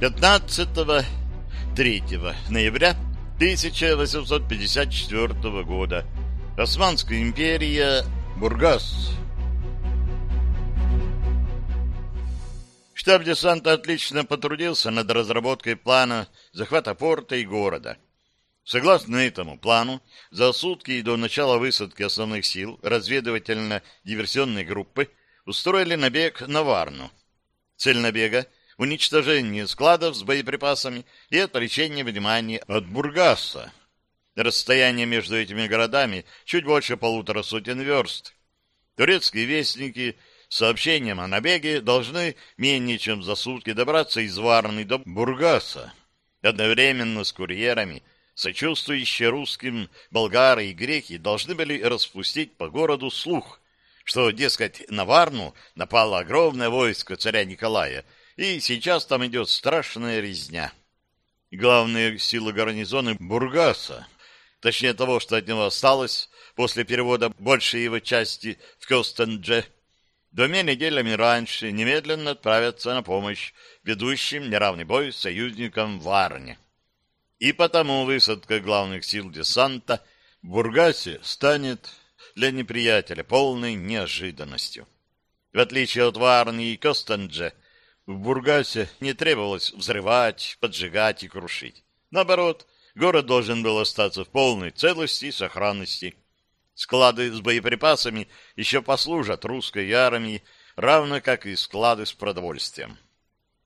15-3 ноября 1854 года. Османская империя, Бургас. Штаб десанта отлично потрудился над разработкой плана захвата порта и города. Согласно этому плану, за сутки до начала высадки основных сил разведывательно-диверсионной группы устроили набег на Варну. Цель набега — уничтожение складов с боеприпасами и отвлечение внимания от Бургаса. Расстояние между этими городами чуть больше полутора сотен верст. Турецкие вестники с сообщением о набеге должны менее чем за сутки добраться из Варны до Бургаса. Одновременно с курьерами, сочувствующие русским болгары и греки должны были распустить по городу слух, что, дескать, на Варну напало огромное войско царя Николая, и сейчас там идет страшная резня. Главные силы гарнизона Бургаса, точнее того, что от него осталось после перевода большей его части в Кёстендже, двумя неделями раньше немедленно отправятся на помощь ведущим неравный бой союзникам в Варне. И потому высадка главных сил десанта в Бургасе станет для неприятеля полной неожиданностью. В отличие от Варни и Костенджа, в Бургасе не требовалось взрывать, поджигать и крушить. Наоборот, город должен был остаться в полной целости и сохранности. Склады с боеприпасами еще послужат русской армии, равно как и склады с продовольствием.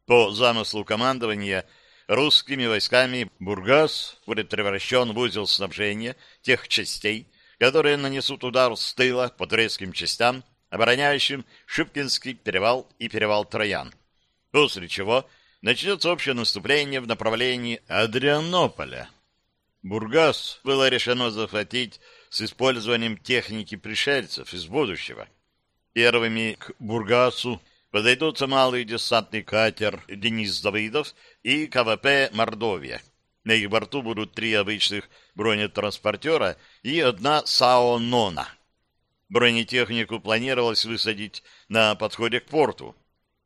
По замыслу командования русскими войсками Бургас будет превращен в узел снабжения тех частей, которые нанесут удар с тыла по турецким частям, обороняющим Шипкинский перевал и перевал Троян. После чего начнется общее наступление в направлении Адрианополя. Бургас было решено захватить с использованием техники пришельцев из будущего. Первыми к Бургасу подойдутся малый десантный катер Денис Давыдов и КВП «Мордовия». На их борту будут три обычных бронетранспортера и одна САО «Нона». Бронетехнику планировалось высадить на подходе к порту.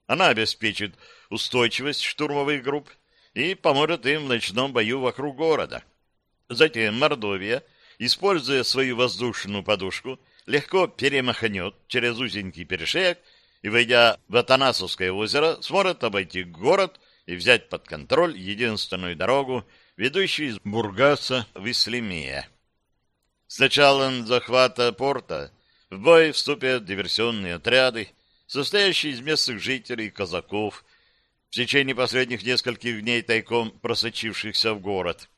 Она обеспечит устойчивость штурмовых групп и поможет им в ночном бою вокруг города. Затем Мордовия, используя свою воздушную подушку, легко перемахнет через узенький перешеек и, войдя в Атанасовское озеро, сможет обойти город и взять под контроль единственную дорогу, ведущую из Бургаса в Ислимия. С началом захвата порта в бой вступят диверсионные отряды, состоящие из местных жителей и казаков, в течение последних нескольких дней тайком просочившихся в город.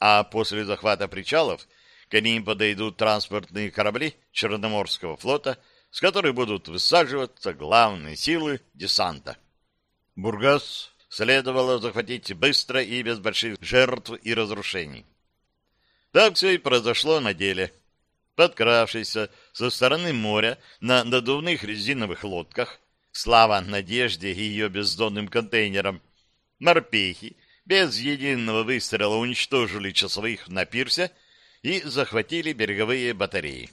А после захвата причалов к ним подойдут транспортные корабли Черноморского флота, с которых будут высаживаться главные силы десанта. Бургас следовало захватить быстро и без больших жертв и разрушений. Так все и произошло на деле. Подкравшийся со стороны моря на надувных резиновых лодках, слава Надежде и ее бездонным контейнерам, морпехи без единого выстрела уничтожили часовых на пирсе и захватили береговые батареи.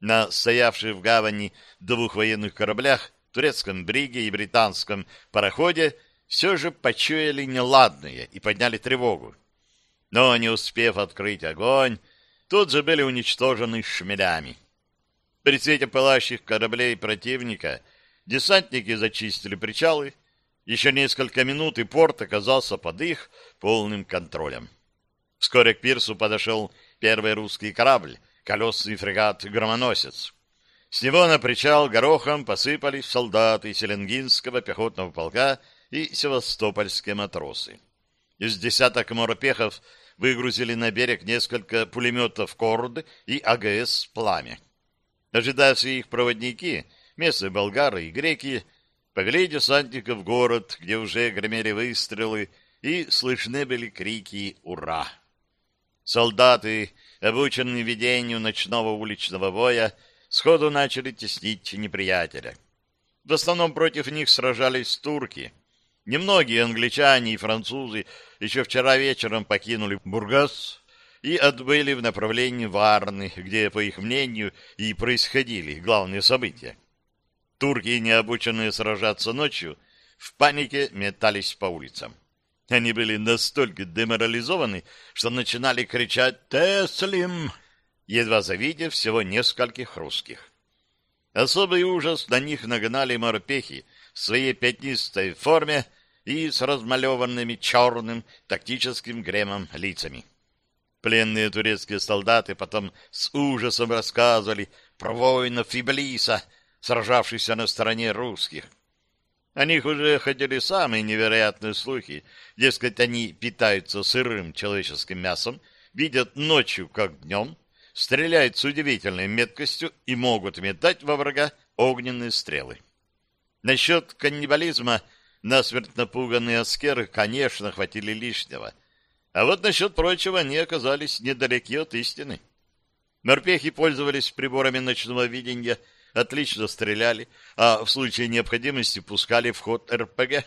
На стоявших в гавани двух военных кораблях, турецком бриге и британском пароходе, все же почуяли неладное и подняли тревогу. Но, не успев открыть огонь, тут же были уничтожены шмелями. При свете пылающих кораблей противника десантники зачистили причалы. Еще несколько минут, и порт оказался под их полным контролем. Вскоре к пирсу подошел первый русский корабль, колесный фрегат-громоносец. С него на причал горохом посыпались солдаты Селенгинского пехотного полка и севастопольские матросы. Из десяток морпехов выгрузили на берег несколько пулеметов «Корд» и АГС «Пламя». Ожидавшие их проводники, местные болгары и греки, повели десантников в город, где уже гремели выстрелы, и слышны были крики «Ура!». Солдаты, обученные ведению ночного уличного боя, сходу начали теснить неприятеля. В основном против них сражались турки — Немногие англичане и французы еще вчера вечером покинули Бургас и отбыли в направлении Варны, где, по их мнению, и происходили главные события. Турки, не обученные сражаться ночью, в панике метались по улицам. Они были настолько деморализованы, что начинали кричать «Теслим!», едва завидев всего нескольких русских. Особый ужас на них нагнали морпехи в своей пятнистой форме и с размалеванными черным тактическим гремом лицами. Пленные турецкие солдаты потом с ужасом рассказывали про воинов Иблиса, сражавшихся на стороне русских. О них уже ходили самые невероятные слухи. Дескать, они питаются сырым человеческим мясом, видят ночью, как днем, стреляют с удивительной меткостью и могут метать во врага огненные стрелы. Насчет каннибализма насмерть напуганные аскеры, конечно, хватили лишнего. А вот насчет прочего они оказались недалеки от истины. Морпехи пользовались приборами ночного видения, отлично стреляли, а в случае необходимости пускали в ход РПГ.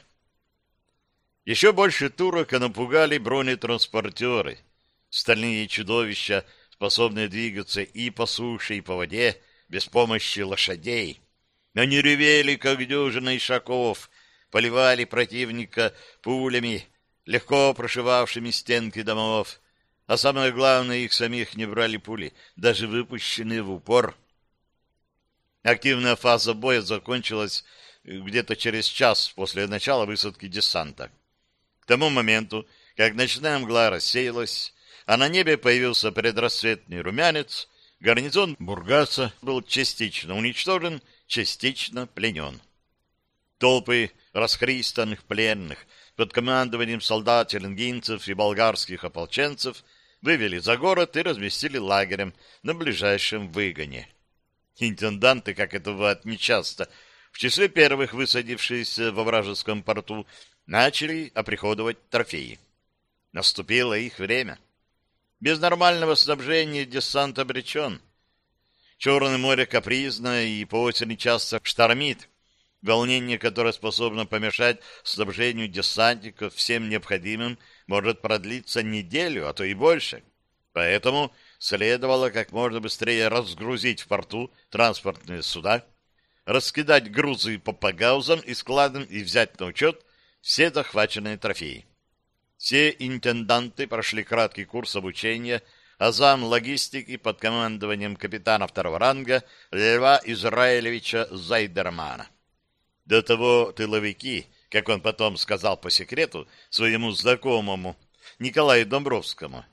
Еще больше турок напугали бронетранспортеры. Стальные чудовища, способные двигаться и по суше, и по воде, без помощи лошадей. Они ревели, как дюжина ишаков, поливали противника пулями, легко прошивавшими стенки домов, а самое главное, их самих не брали пули, даже выпущенные в упор. Активная фаза боя закончилась где-то через час после начала высадки десанта. К тому моменту, как ночная мгла рассеялась, а на небе появился предрассветный румянец, гарнизон Бургаса был частично уничтожен, частично пленен. Толпы расхристанных пленных под командованием солдат теренгинцев и болгарских ополченцев вывели за город и разместили лагерем на ближайшем выгоне. Интенданты, как это бывает нечасто, в числе первых высадившиеся во вражеском порту, начали оприходовать трофеи. Наступило их время. Без нормального снабжения десант обречен. Черное море капризно и по осени часто штормит, волнение, которое способно помешать снабжению десантников всем необходимым, может продлиться неделю, а то и больше. Поэтому следовало как можно быстрее разгрузить в порту транспортные суда, раскидать грузы по погаузам и складам и взять на учет все захваченные трофеи. Все интенданты прошли краткий курс обучения, а зам логистики под командованием капитана второго ранга Льва Израилевича Зайдермана. До того тыловики, как он потом сказал по секрету своему знакомому Николаю Домбровскому,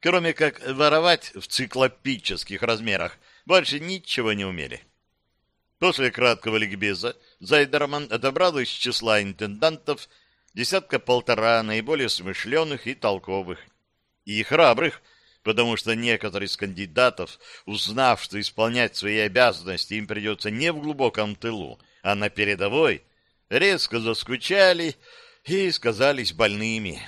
кроме как воровать в циклопических размерах, больше ничего не умели. После краткого ликбеза Зайдерман отобрал из числа интендантов десятка-полтора наиболее смышленых и толковых, и храбрых, потому что некоторые из кандидатов, узнав, что исполнять свои обязанности им придется не в глубоком тылу, а на передовой, резко заскучали и сказались больными.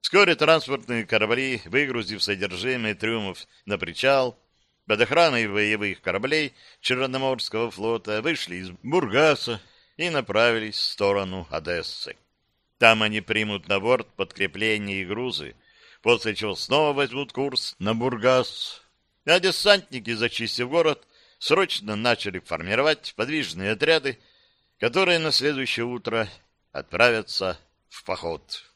Вскоре транспортные корабли, выгрузив содержимое трюмов на причал, под охраной боевых кораблей Черноморского флота вышли из Бургаса и направились в сторону Одессы. Там они примут на борт подкрепления и грузы, после чего снова возьмут курс на Бургас. А десантники, зачистив город, срочно начали формировать подвижные отряды, которые на следующее утро отправятся в поход.